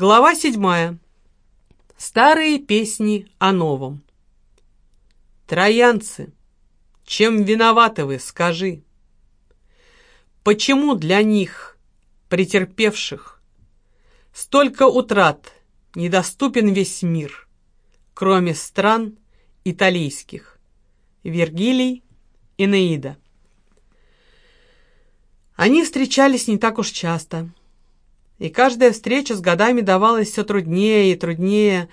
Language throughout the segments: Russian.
Глава седьмая. Старые песни о новом. Троянцы, чем виноваты вы, скажи? Почему для них, претерпевших, столько утрат, недоступен весь мир, кроме стран италийских? Вергилий, Инеида. Они встречались не так уж часто – и каждая встреча с годами давалась все труднее и труднее.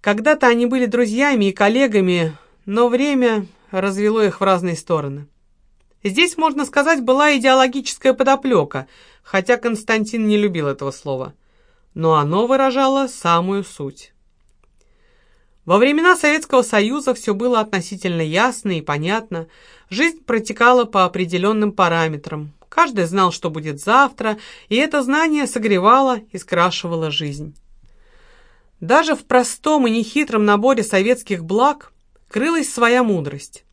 Когда-то они были друзьями и коллегами, но время развело их в разные стороны. Здесь, можно сказать, была идеологическая подоплека, хотя Константин не любил этого слова. Но оно выражало самую суть. Во времена Советского Союза все было относительно ясно и понятно. Жизнь протекала по определенным параметрам. Каждый знал, что будет завтра, и это знание согревало и скрашивало жизнь. Даже в простом и нехитром наборе советских благ крылась своя мудрость.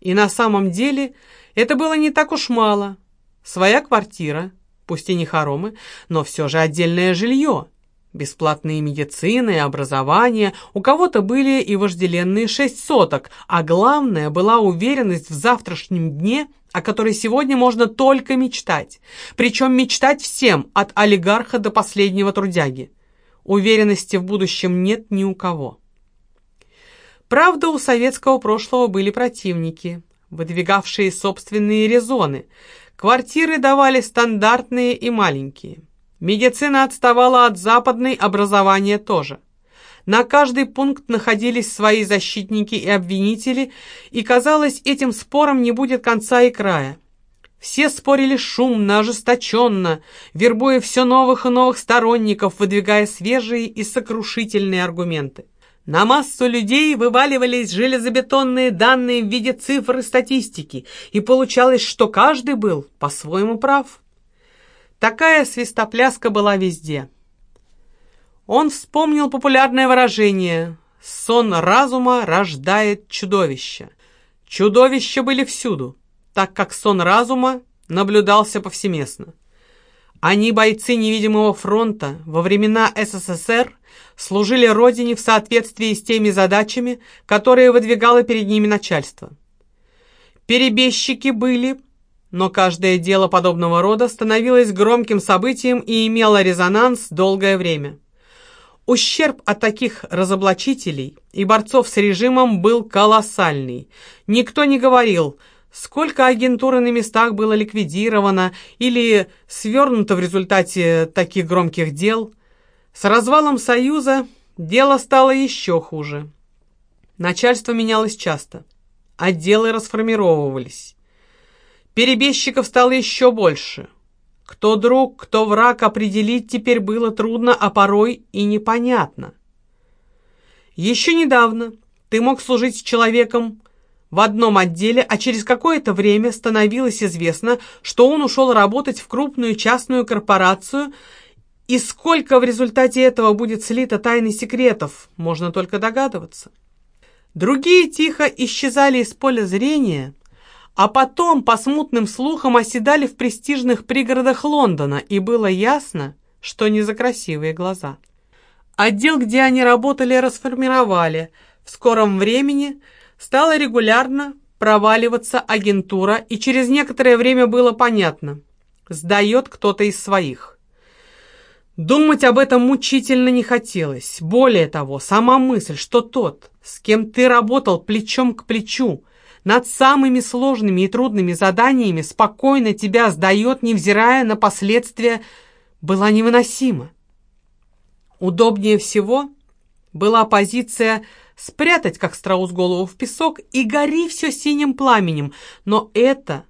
И на самом деле это было не так уж мало. Своя квартира, пусть и не хоромы, но все же отдельное жилье – Бесплатные медицины и образование, у кого-то были и вожделенные шесть соток, а главное была уверенность в завтрашнем дне, о которой сегодня можно только мечтать. Причем мечтать всем, от олигарха до последнего трудяги. Уверенности в будущем нет ни у кого. Правда, у советского прошлого были противники, выдвигавшие собственные резоны. Квартиры давали стандартные и маленькие – Медицина отставала от западной, образования тоже. На каждый пункт находились свои защитники и обвинители, и, казалось, этим спором не будет конца и края. Все спорили шумно, ожесточенно, вербуя все новых и новых сторонников, выдвигая свежие и сокрушительные аргументы. На массу людей вываливались железобетонные данные в виде цифр и статистики, и получалось, что каждый был по-своему прав. Такая свистопляска была везде. Он вспомнил популярное выражение «сон разума рождает чудовище». Чудовища были всюду, так как сон разума наблюдался повсеместно. Они, бойцы невидимого фронта, во времена СССР служили Родине в соответствии с теми задачами, которые выдвигало перед ними начальство. Перебежчики были но каждое дело подобного рода становилось громким событием и имело резонанс долгое время. Ущерб от таких разоблачителей и борцов с режимом был колоссальный. Никто не говорил, сколько агентуры на местах было ликвидировано или свернуто в результате таких громких дел. С развалом Союза дело стало еще хуже. Начальство менялось часто, отделы расформировывались. Перебежчиков стало еще больше. Кто друг, кто враг, определить теперь было трудно, а порой и непонятно. Еще недавно ты мог служить с человеком в одном отделе, а через какое-то время становилось известно, что он ушел работать в крупную частную корпорацию, и сколько в результате этого будет слито тайны секретов, можно только догадываться. Другие тихо исчезали из поля зрения – а потом по смутным слухам оседали в престижных пригородах Лондона, и было ясно, что не за красивые глаза. Отдел, где они работали, расформировали. В скором времени стала регулярно проваливаться агентура, и через некоторое время было понятно – сдает кто-то из своих. Думать об этом мучительно не хотелось. Более того, сама мысль, что тот, с кем ты работал плечом к плечу, над самыми сложными и трудными заданиями спокойно тебя сдает, невзирая на последствия, была невыносима. Удобнее всего была позиция спрятать, как страус, голову в песок и гори все синим пламенем, но это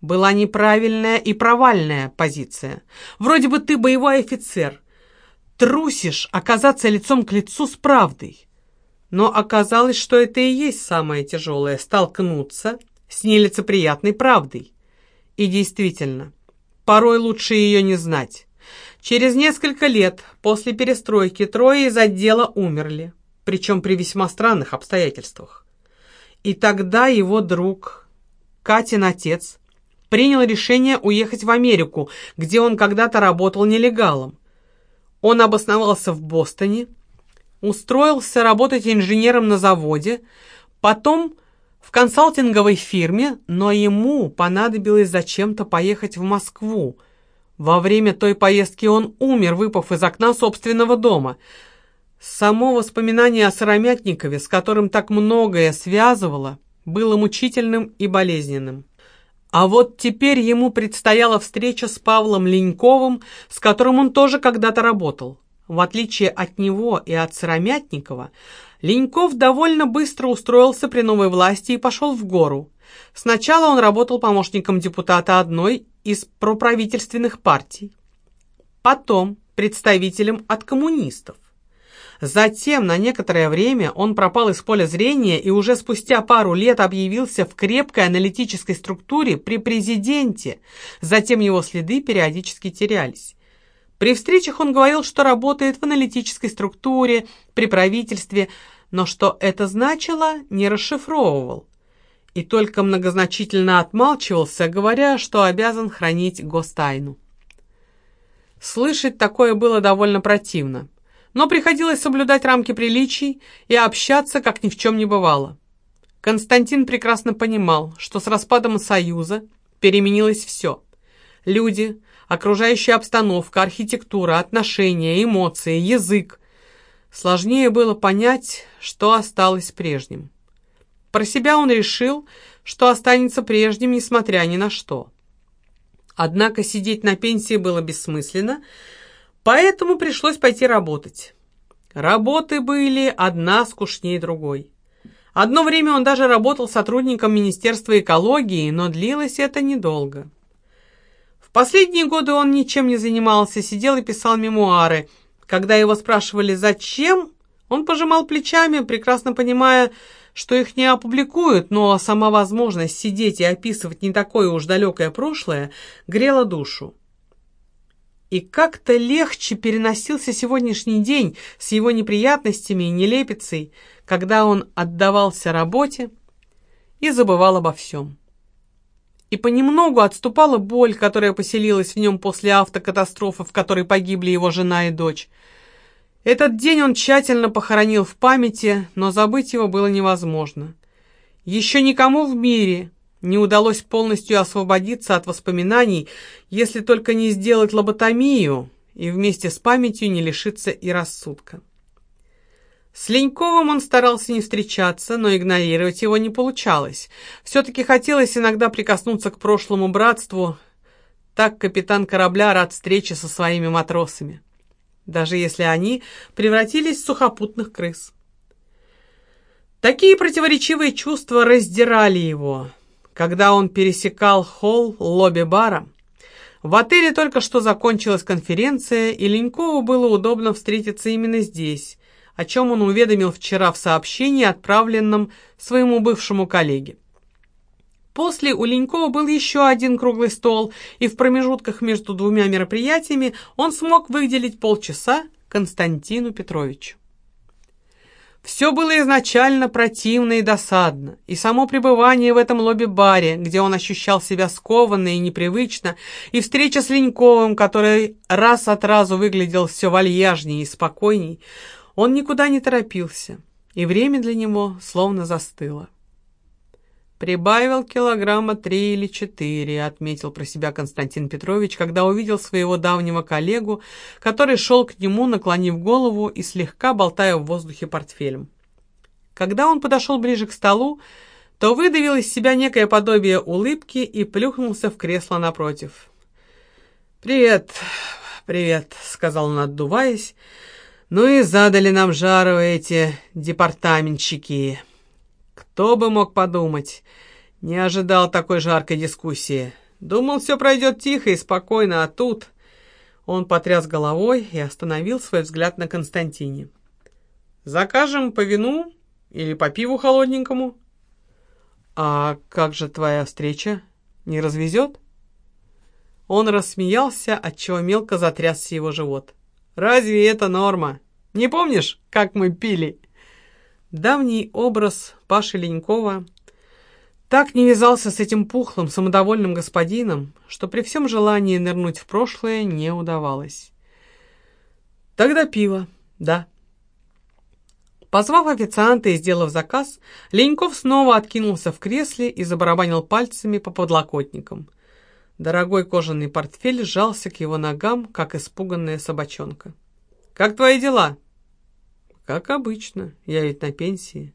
была неправильная и провальная позиция. Вроде бы ты боевой офицер, трусишь оказаться лицом к лицу с правдой. Но оказалось, что это и есть самое тяжелое – столкнуться с нелицеприятной правдой. И действительно, порой лучше ее не знать. Через несколько лет после перестройки трое из отдела умерли, причем при весьма странных обстоятельствах. И тогда его друг, Катин отец, принял решение уехать в Америку, где он когда-то работал нелегалом. Он обосновался в Бостоне, устроился работать инженером на заводе, потом в консалтинговой фирме, но ему понадобилось зачем-то поехать в Москву. Во время той поездки он умер, выпав из окна собственного дома. Само воспоминание о Сыромятникове, с которым так многое связывало, было мучительным и болезненным. А вот теперь ему предстояла встреча с Павлом Леньковым, с которым он тоже когда-то работал. В отличие от него и от Сыромятникова, Леньков довольно быстро устроился при новой власти и пошел в гору. Сначала он работал помощником депутата одной из проправительственных партий, потом представителем от коммунистов. Затем на некоторое время он пропал из поля зрения и уже спустя пару лет объявился в крепкой аналитической структуре при президенте. Затем его следы периодически терялись. При встречах он говорил, что работает в аналитической структуре, при правительстве, но что это значило, не расшифровывал. И только многозначительно отмалчивался, говоря, что обязан хранить гостайну. Слышать такое было довольно противно, но приходилось соблюдать рамки приличий и общаться, как ни в чем не бывало. Константин прекрасно понимал, что с распадом Союза переменилось все. Люди, окружающая обстановка, архитектура, отношения, эмоции, язык. Сложнее было понять, что осталось прежним. Про себя он решил, что останется прежним, несмотря ни на что. Однако сидеть на пенсии было бессмысленно, поэтому пришлось пойти работать. Работы были одна скучнее другой. Одно время он даже работал сотрудником Министерства экологии, но длилось это недолго. В последние годы он ничем не занимался, сидел и писал мемуары. Когда его спрашивали «зачем?», он пожимал плечами, прекрасно понимая, что их не опубликуют, но сама возможность сидеть и описывать не такое уж далекое прошлое грела душу. И как-то легче переносился сегодняшний день с его неприятностями и нелепицей, когда он отдавался работе и забывал обо всем и понемногу отступала боль, которая поселилась в нем после автокатастрофы, в которой погибли его жена и дочь. Этот день он тщательно похоронил в памяти, но забыть его было невозможно. Еще никому в мире не удалось полностью освободиться от воспоминаний, если только не сделать лоботомию и вместе с памятью не лишиться и рассудка. С Леньковым он старался не встречаться, но игнорировать его не получалось. Все-таки хотелось иногда прикоснуться к прошлому братству. Так капитан корабля рад встрече со своими матросами, даже если они превратились в сухопутных крыс. Такие противоречивые чувства раздирали его, когда он пересекал холл лобби-бара. В отеле только что закончилась конференция, и Ленькову было удобно встретиться именно здесь, о чем он уведомил вчера в сообщении, отправленном своему бывшему коллеге. После у Ленькова был еще один круглый стол, и в промежутках между двумя мероприятиями он смог выделить полчаса Константину Петровичу. Все было изначально противно и досадно, и само пребывание в этом лобби-баре, где он ощущал себя скованно и непривычно, и встреча с Леньковым, который раз от разу выглядел все вальяжнее и спокойней, он никуда не торопился, и время для него словно застыло. «Прибавил килограмма три или четыре», — отметил про себя Константин Петрович, когда увидел своего давнего коллегу, который шел к нему, наклонив голову и слегка болтая в воздухе портфелем. Когда он подошел ближе к столу, то выдавил из себя некое подобие улыбки и плюхнулся в кресло напротив. «Привет, привет», — сказал он, отдуваясь, — ну и задали нам жару эти департаментщики. Кто бы мог подумать, не ожидал такой жаркой дискуссии. Думал, все пройдет тихо и спокойно, а тут... Он потряс головой и остановил свой взгляд на Константине. «Закажем по вину или по пиву холодненькому?» «А как же твоя встреча? Не развезет?» Он рассмеялся, отчего мелко затрясся его живот. Разве это норма? Не помнишь, как мы пили?» Давний образ Паши Ленькова так не вязался с этим пухлым, самодовольным господином, что при всем желании нырнуть в прошлое не удавалось. Тогда пиво, да. Позвав официанта и сделав заказ, Леньков снова откинулся в кресле и забарабанил пальцами по подлокотникам. Дорогой кожаный портфель сжался к его ногам, как испуганная собачонка. «Как твои дела?» «Как обычно. Я ведь на пенсии».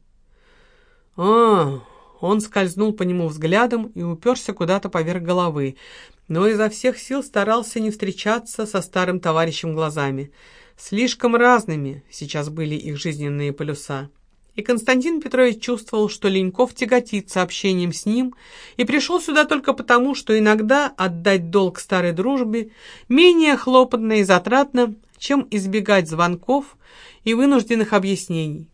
«А, он скользнул по нему взглядом и уперся куда-то поверх головы, но изо всех сил старался не встречаться со старым товарищем глазами. Слишком разными сейчас были их жизненные полюса. И Константин Петрович чувствовал, что Леньков тяготится общением с ним и пришел сюда только потому, что иногда отдать долг старой дружбе менее хлопотно и затратно, чем избегать звонков и вынужденных объяснений.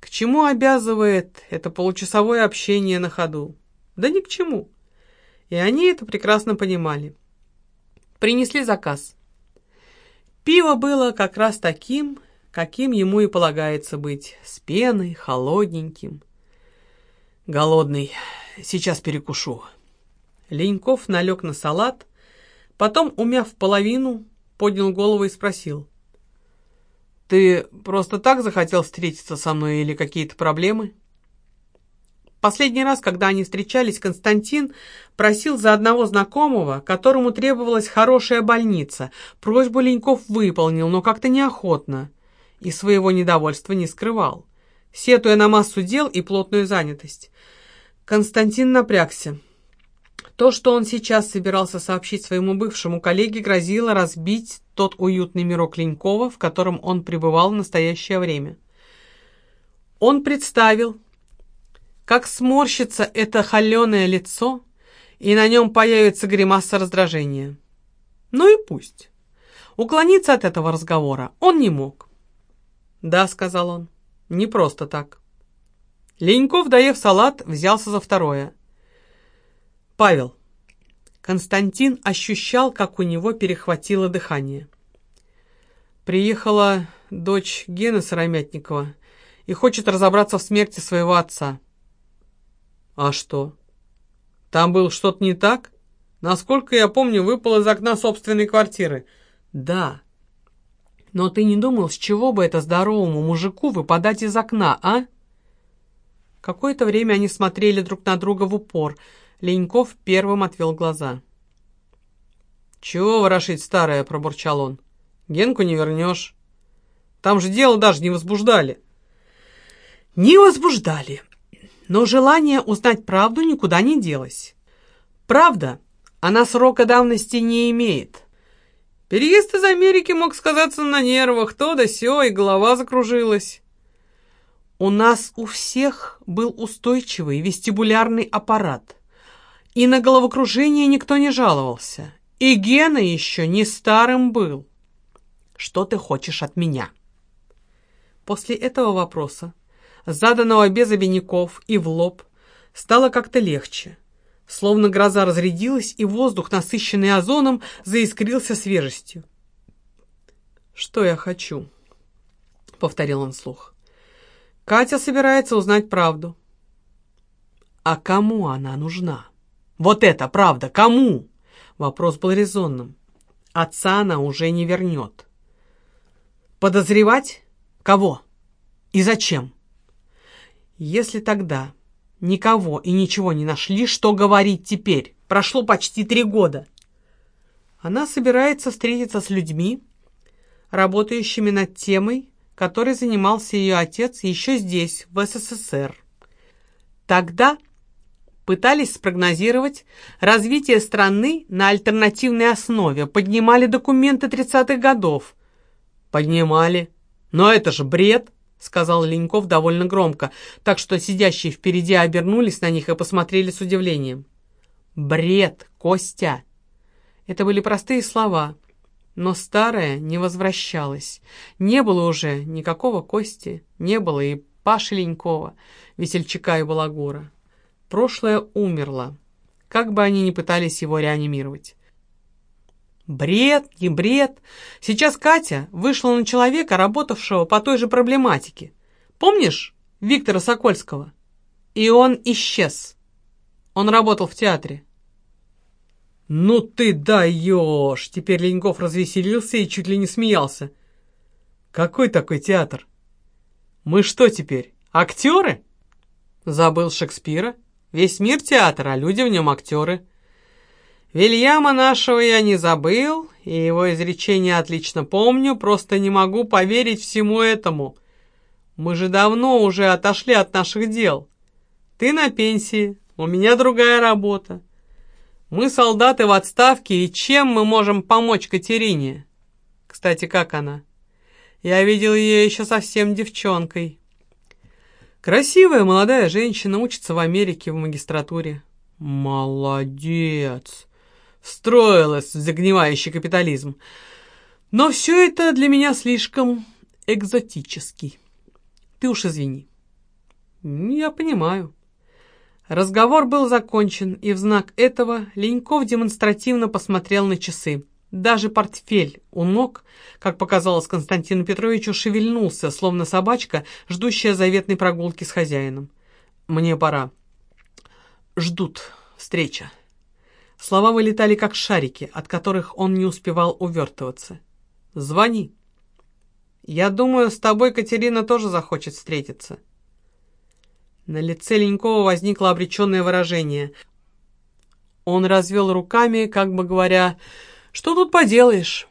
К чему обязывает это получасовое общение на ходу? Да ни к чему. И они это прекрасно понимали. Принесли заказ. Пиво было как раз таким, каким ему и полагается быть, с пеной, холодненьким. Голодный, сейчас перекушу. Леньков налег на салат, потом, умяв половину, поднял голову и спросил. «Ты просто так захотел встретиться со мной или какие-то проблемы?» Последний раз, когда они встречались, Константин просил за одного знакомого, которому требовалась хорошая больница. Просьбу Леньков выполнил, но как-то неохотно. И своего недовольства не скрывал, сетуя на массу дел и плотную занятость. Константин напрягся. То, что он сейчас собирался сообщить своему бывшему коллеге, грозило разбить тот уютный мирок Ленькова, в котором он пребывал в настоящее время. Он представил, как сморщится это холеное лицо, и на нем появится гримаса раздражения. Ну и пусть. Уклониться от этого разговора он не мог. «Да», — сказал он, — «не просто так». Леньков, доев салат, взялся за второе. «Павел». Константин ощущал, как у него перехватило дыхание. Приехала дочь Гены Сыромятникова и хочет разобраться в смерти своего отца. «А что? Там было что-то не так? Насколько я помню, выпал из окна собственной квартиры». «Да. Но ты не думал, с чего бы это здоровому мужику выпадать из окна, а?» Какое-то время они смотрели друг на друга в упор. Леньков первым отвел глаза. «Чего ворошить старое?» — пробурчал он. «Генку не вернешь. Там же дело даже не возбуждали». «Не возбуждали но желание узнать правду никуда не делось. Правда, она срока давности не имеет. Переезд из Америки мог сказаться на нервах, то да сё, и голова закружилась. У нас у всех был устойчивый вестибулярный аппарат, и на головокружение никто не жаловался, и Гена еще не старым был. Что ты хочешь от меня? После этого вопроса заданного без обиняков и в лоб, стало как-то легче. Словно гроза разрядилась, и воздух, насыщенный озоном, заискрился свежестью. «Что я хочу?» — повторил он вслух. «Катя собирается узнать правду». «А кому она нужна?» «Вот это правда! Кому?» Вопрос был резонным. Отца она уже не вернет. «Подозревать? Кого? И зачем?» Если тогда никого и ничего не нашли, что говорить теперь? Прошло почти три года. Она собирается встретиться с людьми, работающими над темой, которой занимался ее отец еще здесь, в СССР. Тогда пытались спрогнозировать развитие страны на альтернативной основе, поднимали документы 30-х годов. Поднимали. Но это же бред сказал Леньков довольно громко, так что сидящие впереди обернулись на них и посмотрели с удивлением. «Бред, Костя!» Это были простые слова, но старое не возвращалось. Не было уже никакого Кости, не было и Паши Ленькова, весельчака и балагура. Прошлое умерло, как бы они ни пытались его реанимировать. Бред, не бред. Сейчас Катя вышла на человека, работавшего по той же проблематике. Помнишь Виктора Сокольского? И он исчез. Он работал в театре. «Ну ты даешь!» Теперь Леньков развеселился и чуть ли не смеялся. Какой такой театр? Мы что теперь, актеры? Забыл Шекспира? Весь мир театр, а люди в нем актеры. Вильяма нашего я не забыл, и его изречение отлично помню, просто не могу поверить всему этому. Мы же давно уже отошли от наших дел. Ты на пенсии, у меня другая работа. Мы солдаты в отставке, и чем мы можем помочь Катерине? Кстати, как она? Я видел ее еще совсем девчонкой. Красивая молодая женщина, учится в Америке в магистратуре. Молодец! Встроилась в загнивающий капитализм. Но все это для меня слишком экзотический. Ты уж извини. Я понимаю. Разговор был закончен, и в знак этого Леньков демонстративно посмотрел на часы. Даже портфель у ног, как показалось Константину Петровичу, шевельнулся, словно собачка, ждущая заветной прогулки с хозяином. «Мне пора. Ждут. Встреча». Слова вылетали как шарики, от которых он не успевал увертываться. «Звони». «Я думаю, с тобой Катерина тоже захочет встретиться». На лице Ленькова возникло обреченное выражение. Он развел руками, как бы говоря, «Что тут поделаешь?»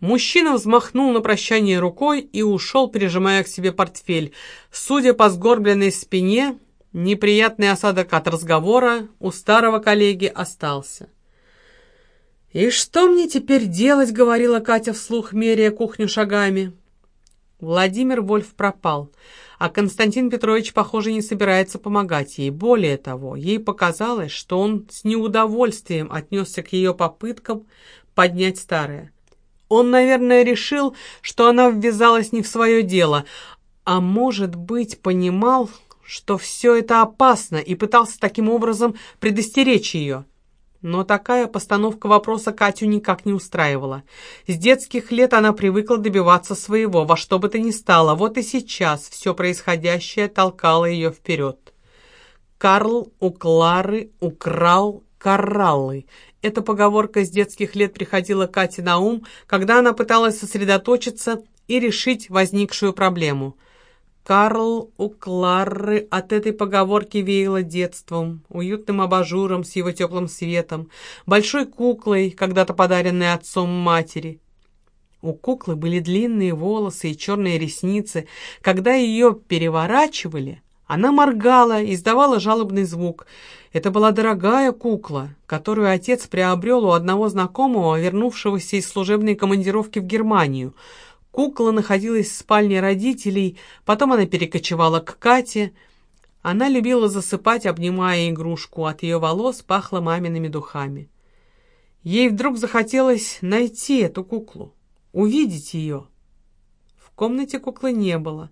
Мужчина взмахнул на прощание рукой и ушел, прижимая к себе портфель. Судя по сгорбленной спине, неприятный осадок от разговора у старого коллеги остался. «И что мне теперь делать?» — говорила Катя вслух, меряя кухню шагами. Владимир Вольф пропал. А Константин Петрович, похоже, не собирается помогать ей. Более того, ей показалось, что он с неудовольствием отнесся к ее попыткам поднять старое. Он, наверное, решил, что она ввязалась не в свое дело, а, может быть, понимал, что все это опасно и пытался таким образом предостеречь ее. Но такая постановка вопроса Катю никак не устраивала. С детских лет она привыкла добиваться своего, во что бы то ни стало. Вот и сейчас все происходящее толкало ее вперед. «Карл у Клары украл кораллы». Эта поговорка с детских лет приходила Кате на ум, когда она пыталась сосредоточиться и решить возникшую проблему – Карл у Клары от этой поговорки веяло детством, уютным абажуром с его теплым светом, большой куклой, когда-то подаренной отцом матери. У куклы были длинные волосы и черные ресницы. Когда ее переворачивали, она моргала, издавала жалобный звук. Это была дорогая кукла, которую отец приобрел у одного знакомого, вернувшегося из служебной командировки в Германию — Кукла находилась в спальне родителей, потом она перекочевала к Кате. Она любила засыпать, обнимая игрушку, от ее волос пахло мамиными духами. Ей вдруг захотелось найти эту куклу, увидеть ее. В комнате куклы не было.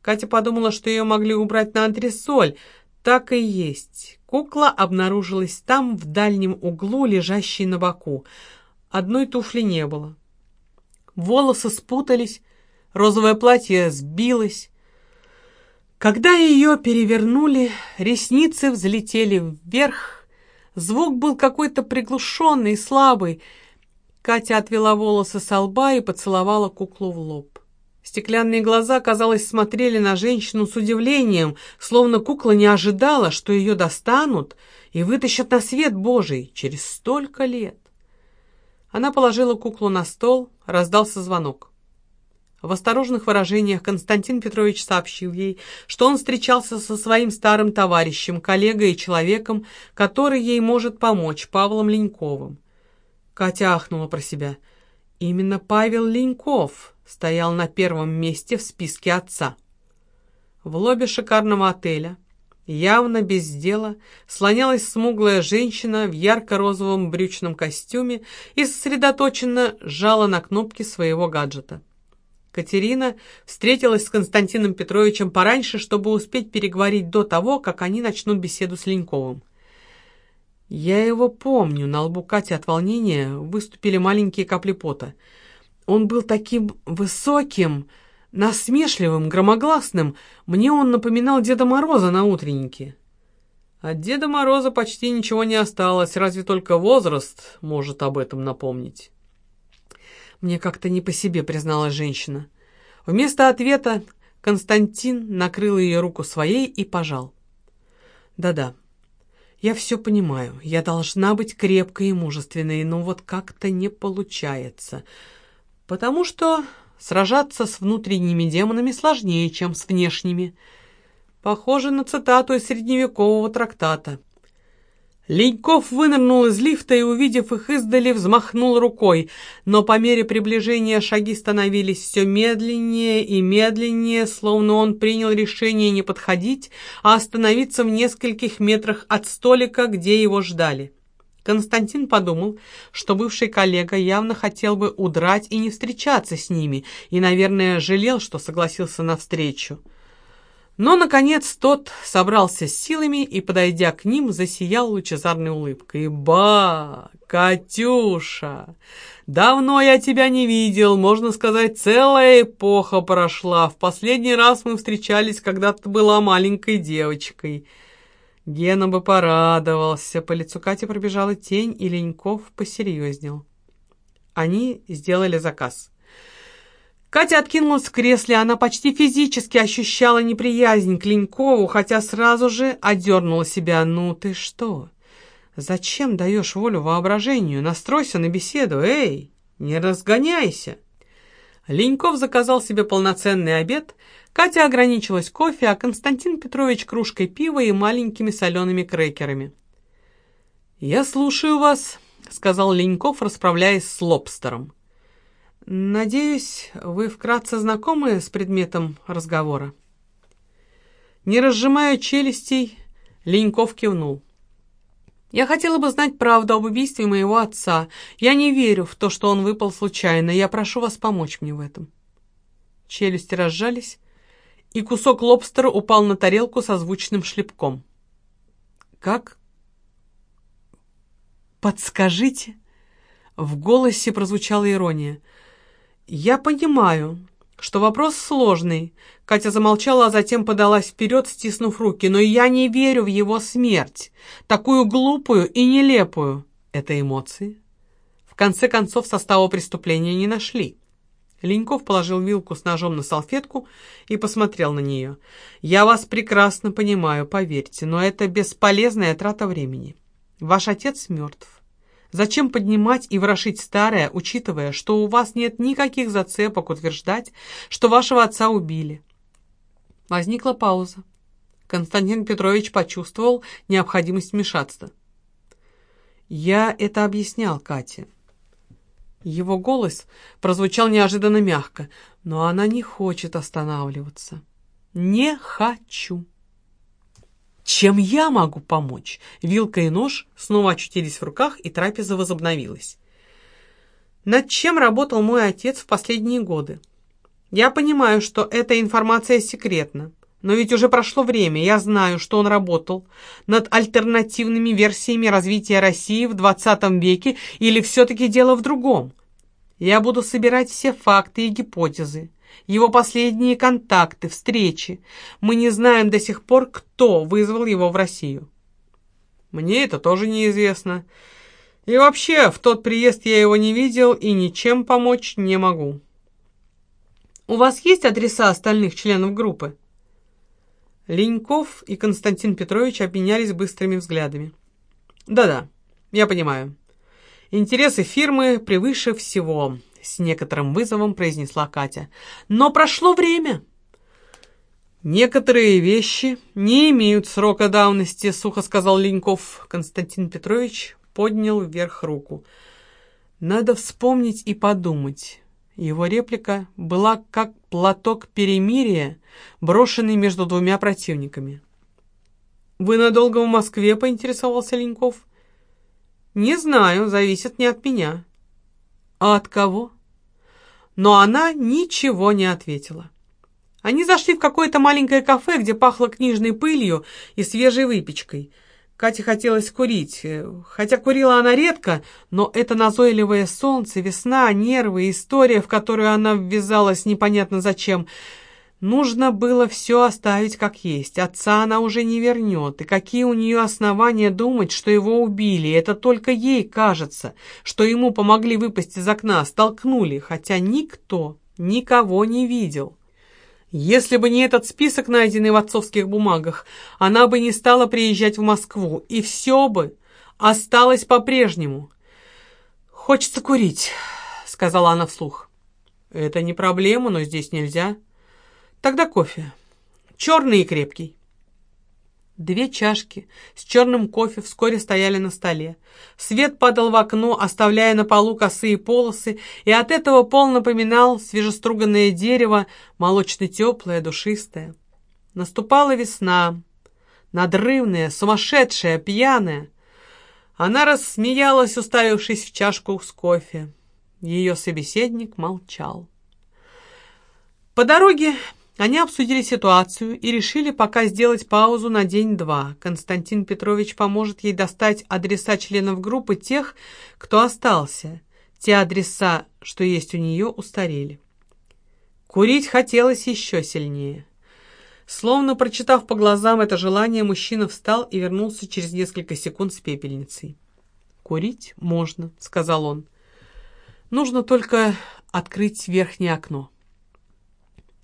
Катя подумала, что ее могли убрать на антресоль. Так и есть. Кукла обнаружилась там, в дальнем углу, лежащей на боку. Одной туфли не было волосы спутались, розовое платье сбилось. Когда ее перевернули, ресницы взлетели вверх, звук был какой-то приглушенный и слабый. Катя отвела волосы со лба и поцеловала куклу в лоб. Стеклянные глаза, казалось, смотрели на женщину с удивлением, словно кукла не ожидала, что ее достанут и вытащат на свет Божий через столько лет. Она положила куклу на стол, раздался звонок. В осторожных выражениях Константин Петрович сообщил ей, что он встречался со своим старым товарищем, коллегой и человеком, который ей может помочь, Павлом Леньковым. Катя ахнула про себя. Именно Павел Леньков стоял на первом месте в списке отца. В лобби шикарного отеля Явно без дела слонялась смуглая женщина в ярко-розовом брючном костюме и сосредоточенно жала на кнопки своего гаджета. Катерина встретилась с Константином Петровичем пораньше, чтобы успеть переговорить до того, как они начнут беседу с Леньковым. «Я его помню», — на лбу Кати от волнения выступили маленькие капли пота. «Он был таким высоким...» насмешливым, громогласным, мне он напоминал Деда Мороза на утреннике. От Деда Мороза почти ничего не осталось, разве только возраст может об этом напомнить. Мне как-то не по себе, призналась женщина. Вместо ответа Константин накрыл ее руку своей и пожал. Да-да, я все понимаю. Я должна быть крепкой и мужественной, но вот как-то не получается. Потому что сражаться с внутренними демонами сложнее, чем с внешними. Похоже на цитату из средневекового трактата. Леньков вынырнул из лифта и, увидев их издали, взмахнул рукой, но по мере приближения шаги становились все медленнее и медленнее, словно он принял решение не подходить, а остановиться в нескольких метрах от столика, где его ждали. Константин подумал, что бывший коллега явно хотел бы удрать и не встречаться с ними, и, наверное, жалел, что согласился на встречу. Но, наконец, тот собрался с силами и, подойдя к ним, засиял лучезарной улыбкой. «Ба, Катюша, давно я тебя не видел, можно сказать, целая эпоха прошла. В последний раз мы встречались, когда ты была маленькой девочкой». Гена бы порадовался. По лицу Кати пробежала тень, и Леньков посерьезнел. Они сделали заказ. Катя откинулась в кресле, она почти физически ощущала неприязнь к Ленькову, хотя сразу же одернула себя. «Ну ты что? Зачем даешь волю воображению? Настройся на беседу, эй, не разгоняйся!» Леньков заказал себе полноценный обед, Катя ограничилась кофе, а Константин Петрович кружкой пива и маленькими солеными крекерами. «Я слушаю вас», — сказал Леньков, расправляясь с лобстером. «Надеюсь, вы вкратце знакомы с предметом разговора?» Не разжимая челюстей, Леньков кивнул. «Я хотела бы знать правду об убийстве моего отца. Я не верю в то, что он выпал случайно. Я прошу вас помочь мне в этом». Челюсти разжались, и кусок лобстера упал на тарелку со звучным шлепком. «Как?» «Подскажите?» В голосе прозвучала ирония. «Я понимаю, что вопрос сложный». Катя замолчала, а затем подалась вперед, стиснув руки. «Но я не верю в его смерть, такую глупую и нелепую». Это эмоции. В конце концов, состава преступления не нашли. Леньков положил вилку с ножом на салфетку и посмотрел на нее. «Я вас прекрасно понимаю, поверьте, но это бесполезная трата времени. Ваш отец мертв. Зачем поднимать и ворошить старое, учитывая, что у вас нет никаких зацепок утверждать, что вашего отца убили? Возникла пауза. Константин Петрович почувствовал необходимость вмешаться. «Я это объяснял Кате». Его голос прозвучал неожиданно мягко, но она не хочет останавливаться. «Не хочу». Чем я могу помочь? Вилка и нож снова очутились в руках, и трапеза возобновилась. Над чем работал мой отец в последние годы? Я понимаю, что эта информация секретна, но ведь уже прошло время, я знаю, что он работал над альтернативными версиями развития России в 20 веке или все-таки дело в другом. Я буду собирать все факты и гипотезы, его последние контакты, встречи. Мы не знаем до сих пор, кто вызвал его в Россию. Мне это тоже неизвестно. И вообще, в тот приезд я его не видел и ничем помочь не могу. У вас есть адреса остальных членов группы? Леньков и Константин Петрович обменялись быстрыми взглядами. Да-да, я понимаю. Интересы фирмы превыше всего с некоторым вызовом произнесла Катя. «Но прошло время!» «Некоторые вещи не имеют срока давности», — сухо сказал Леньков. Константин Петрович поднял вверх руку. «Надо вспомнить и подумать». Его реплика была как платок перемирия, брошенный между двумя противниками. «Вы надолго в Москве?» — поинтересовался Леньков. «Не знаю, зависит не от меня». «А от кого?» но она ничего не ответила. Они зашли в какое-то маленькое кафе, где пахло книжной пылью и свежей выпечкой. Кате хотелось курить, хотя курила она редко, но это назойливое солнце, весна, нервы, история, в которую она ввязалась непонятно зачем, Нужно было все оставить как есть. Отца она уже не вернет. И какие у нее основания думать, что его убили? Это только ей кажется, что ему помогли выпасть из окна, столкнули, хотя никто никого не видел. Если бы не этот список, найденный в отцовских бумагах, она бы не стала приезжать в Москву, и все бы осталось по-прежнему. «Хочется курить», — сказала она вслух. «Это не проблема, но здесь нельзя». Тогда кофе. Черный и крепкий. Две чашки с черным кофе вскоре стояли на столе. Свет падал в окно, оставляя на полу косые полосы, и от этого пол напоминал свежеструганное дерево, молочно-теплое, душистое. Наступала весна, надрывная, сумасшедшая, пьяная. Она рассмеялась, уставившись в чашку с кофе. Ее собеседник молчал. По дороге они обсудили ситуацию и решили пока сделать паузу на день-два. Константин Петрович поможет ей достать адреса членов группы тех, кто остался. Те адреса, что есть у нее, устарели. Курить хотелось еще сильнее. Словно прочитав по глазам это желание, мужчина встал и вернулся через несколько секунд с пепельницей. «Курить можно», — сказал он. «Нужно только открыть верхнее окно».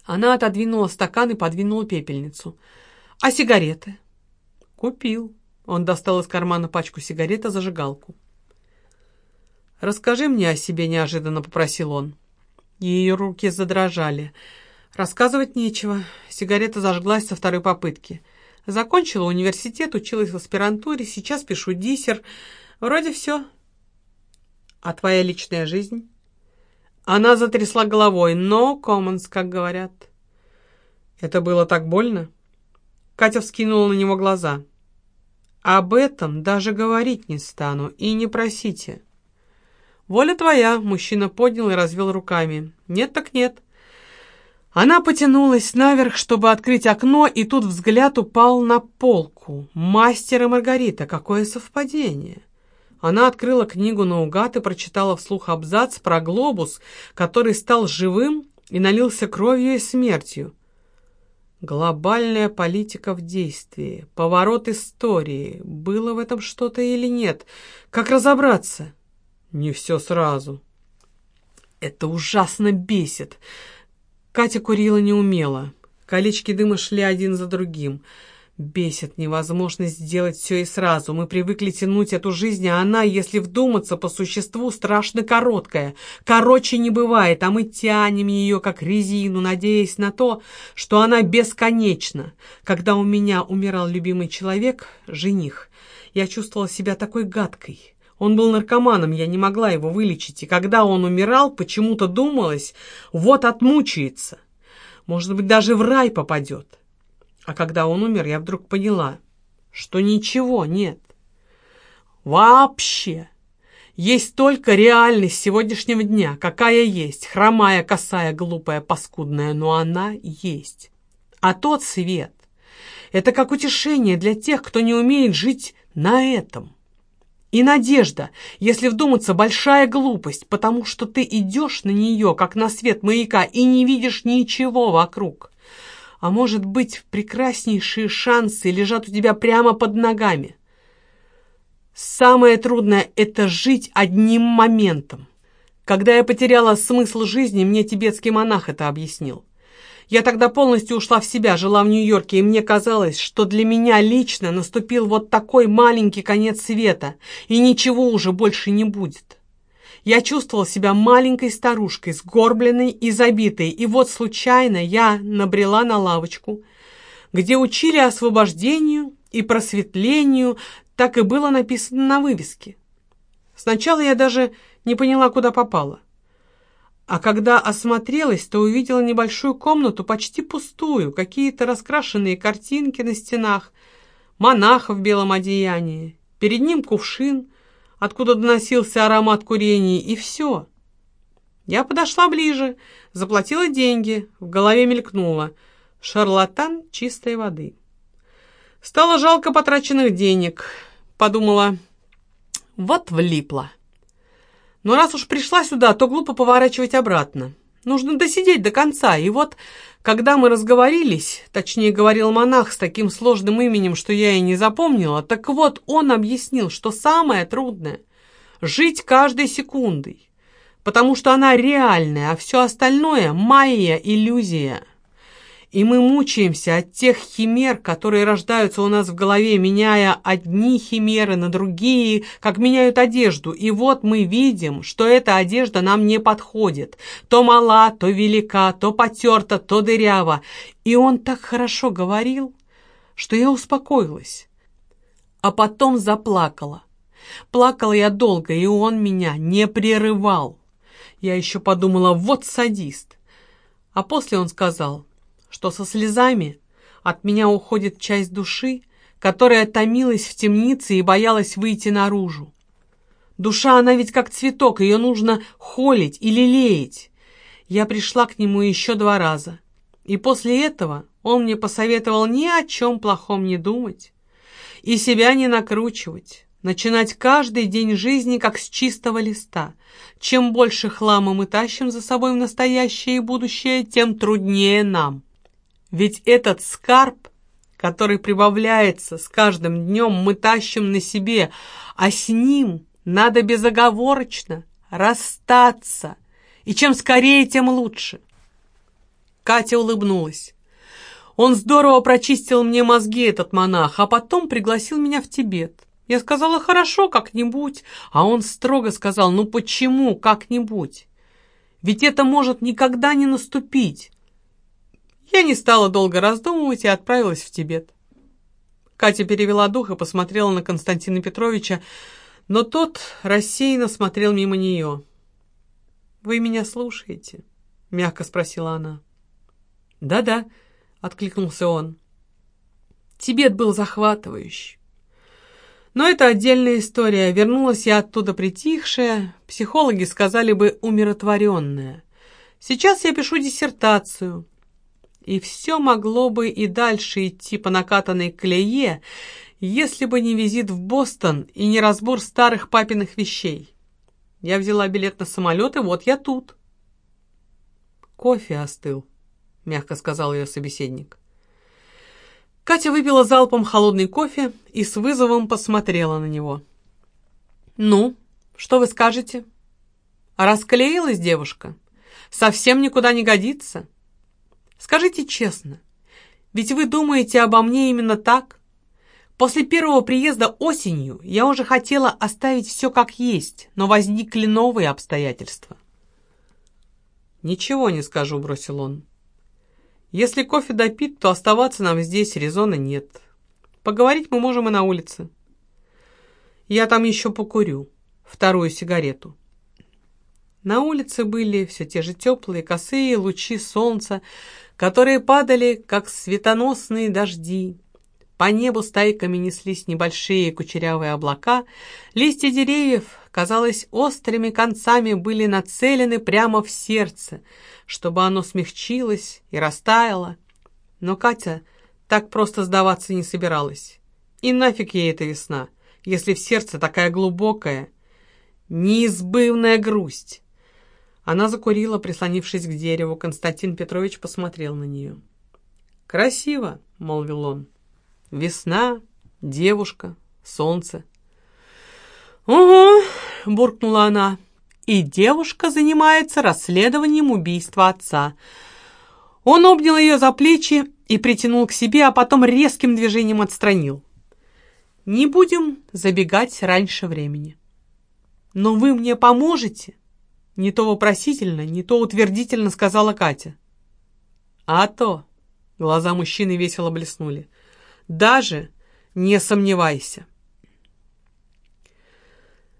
Она отодвинула стакан и подвинула пепельницу. «А сигареты?» «Купил». Он достал из кармана пачку сигарет и зажигалку. «Расскажи мне о себе», — неожиданно попросил он. Ее руки задрожали. Рассказывать нечего. Сигарета зажглась со второй попытки. Закончила университет, училась в аспирантуре, сейчас пишу диссер. Вроде все. А твоя личная жизнь? Она затрясла головой. «No comments», как говорят. Это было так больно. Катя вскинула на него глаза. «Об этом даже говорить не стану, и не просите». «Воля твоя», — мужчина поднял и развел руками. «Нет так нет». Она потянулась наверх, чтобы открыть окно, и тут взгляд упал на полку. «Мастер и Маргарита, какое совпадение!» Она открыла книгу наугад и прочитала вслух абзац про глобус, который стал живым и налился кровью и смертью. Глобальная политика в действии, поворот истории. Было в этом что-то или нет? Как разобраться? Не все сразу. Это ужасно бесит. Катя курила неумело. Колечки дыма шли один за другим. Бесит невозможность сделать все и сразу. Мы привыкли тянуть эту жизнь, а она, если вдуматься по существу, страшно короткая. Короче не бывает, а мы тянем ее, как резину, надеясь на то, что она бесконечна. Когда у меня умирал любимый человек, жених, я чувствовала себя такой гадкой. Он был наркоманом, я не могла его вылечить, и когда он умирал, почему-то думалось, вот отмучается. Может быть, даже в рай попадет. А когда он умер, я вдруг поняла, что ничего нет. Вообще. Есть только реальность сегодняшнего дня, какая есть, хромая, косая, глупая, паскудная, но она есть. А тот свет — это как утешение для тех, кто не умеет жить на этом. И надежда, если вдуматься, большая глупость, потому что ты идешь на нее, как на свет маяка, и не видишь ничего вокруг а может быть, прекраснейшие шансы лежат у тебя прямо под ногами. Самое трудное — это жить одним моментом. Когда я потеряла смысл жизни, мне тибетский монах это объяснил. Я тогда полностью ушла в себя, жила в Нью-Йорке, и мне казалось, что для меня лично наступил вот такой маленький конец света, и ничего уже больше не будет. Я чувствовал себя маленькой старушкой, сгорбленной и забитой, и вот случайно я набрела на лавочку, где учили освобождению и просветлению, так и было написано на вывеске. Сначала я даже не поняла, куда попала. А когда осмотрелась, то увидела небольшую комнату, почти пустую, какие-то раскрашенные картинки на стенах, монаха в белом одеянии, перед ним кувшин, откуда доносился аромат курения, и все. Я подошла ближе, заплатила деньги, в голове мелькнуло. Шарлатан чистой воды. Стало жалко потраченных денег. Подумала, вот влипла. Но раз уж пришла сюда, то глупо поворачивать обратно. Нужно досидеть до конца. И вот, когда мы разговорились, точнее говорил монах с таким сложным именем, что я и не запомнила, так вот он объяснил, что самое трудное — жить каждой секундой, потому что она реальная, а все остальное — майя, иллюзия. И мы мучаемся от тех химер, которые рождаются у нас в голове, меняя одни химеры на другие, как меняют одежду. И вот мы видим, что эта одежда нам не подходит. То мала, то велика, то потерта, то дырява. И он так хорошо говорил, что я успокоилась. А потом заплакала. Плакала я долго, и он меня не прерывал. Я еще подумала, вот садист. А после он сказал что со слезами от меня уходит часть души, которая томилась в темнице и боялась выйти наружу. Душа, она ведь как цветок, ее нужно холить и лелеять. Я пришла к нему еще два раза, и после этого он мне посоветовал ни о чем плохом не думать и себя не накручивать, начинать каждый день жизни как с чистого листа. Чем больше хлама мы тащим за собой в настоящее и будущее, тем труднее нам. Ведь этот скарб, который прибавляется с каждым днем, мы тащим на себе, а с ним надо безоговорочно расстаться. И чем скорее, тем лучше. Катя улыбнулась. Он здорово прочистил мне мозги, этот монах, а потом пригласил меня в Тибет. Я сказала, хорошо, как-нибудь, а он строго сказал, ну почему как-нибудь? Ведь это может никогда не наступить. Я не стала долго раздумывать и отправилась в Тибет. Катя перевела дух и посмотрела на Константина Петровича, но тот рассеянно смотрел мимо нее. «Вы меня слушаете?» — мягко спросила она. «Да-да», — откликнулся он. «Тибет был захватывающий. Но это отдельная история. Вернулась я оттуда притихшая, психологи сказали бы умиротворенная. Сейчас я пишу диссертацию, и все могло бы и дальше идти по накатанной клее, если бы не визит в Бостон и не разбор старых папиных вещей. Я взяла билет на самолет, и вот я тут. «Кофе остыл», — мягко сказал ее собеседник. Катя выпила залпом холодный кофе и с вызовом посмотрела на него. «Ну, что вы скажете?» «Расклеилась девушка? Совсем никуда не годится?» Скажите честно, ведь вы думаете обо мне именно так? После первого приезда осенью я уже хотела оставить все как есть, но возникли новые обстоятельства. «Ничего не скажу», — бросил он. «Если кофе допит, то оставаться нам здесь резона нет. Поговорить мы можем и на улице. Я там еще покурю вторую сигарету». На улице были все те же теплые, косые лучи солнца, которые падали, как светоносные дожди. По небу стайками неслись небольшие кучерявые облака, листья деревьев, казалось, острыми концами были нацелены прямо в сердце, чтобы оно смягчилось и растаяло. Но Катя так просто сдаваться не собиралась. И нафиг ей эта весна, если в сердце такая глубокая, неизбывная грусть. Она закурила, прислонившись к дереву. Константин Петрович посмотрел на нее. «Красиво», — молвил он. «Весна, девушка, солнце». «Угу», — буркнула она. «И девушка занимается расследованием убийства отца». Он обнял ее за плечи и притянул к себе, а потом резким движением отстранил. «Не будем забегать раньше времени. Но вы мне поможете?» Не то вопросительно, не то утвердительно сказала Катя. «А то!» — глаза мужчины весело блеснули. «Даже не сомневайся!»